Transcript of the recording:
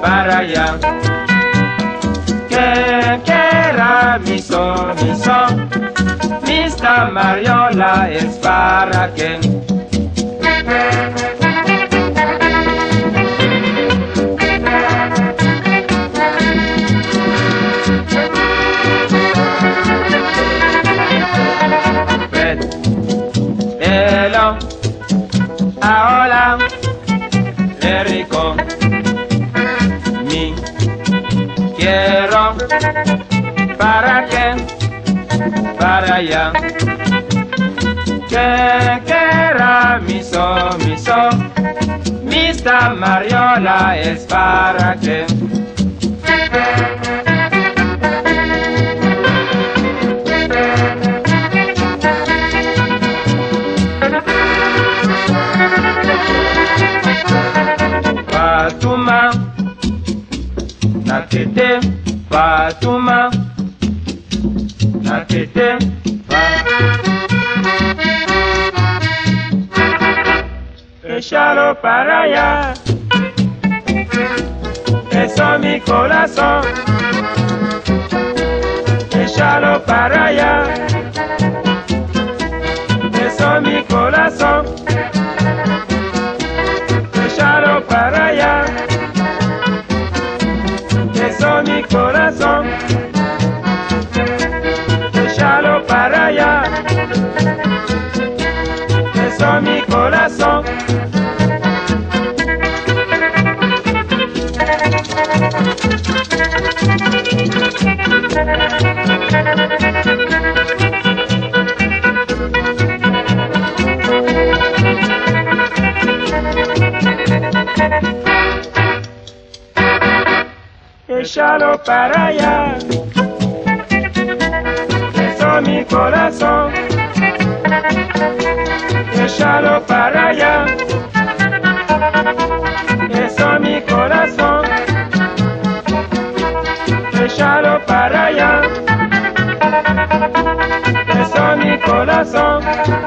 para allá, mi son, mi son, Mr. Mariola es para. Fred, hello, ahora, qué rico, mi quiero, para qué, para allá, que quiera mi son, mi son, Mr. Mariola es para qué. Fatuma, Nakete, Fatuma, Nakete, Échalo para allá, eso mi corazón. Échalo para allá, eso mi corazón. Eso mi corazón. Échalo para allá, eso mi corazón. Échalo para allá, eso mi corazón. Échalo para allá, eso mi corazón.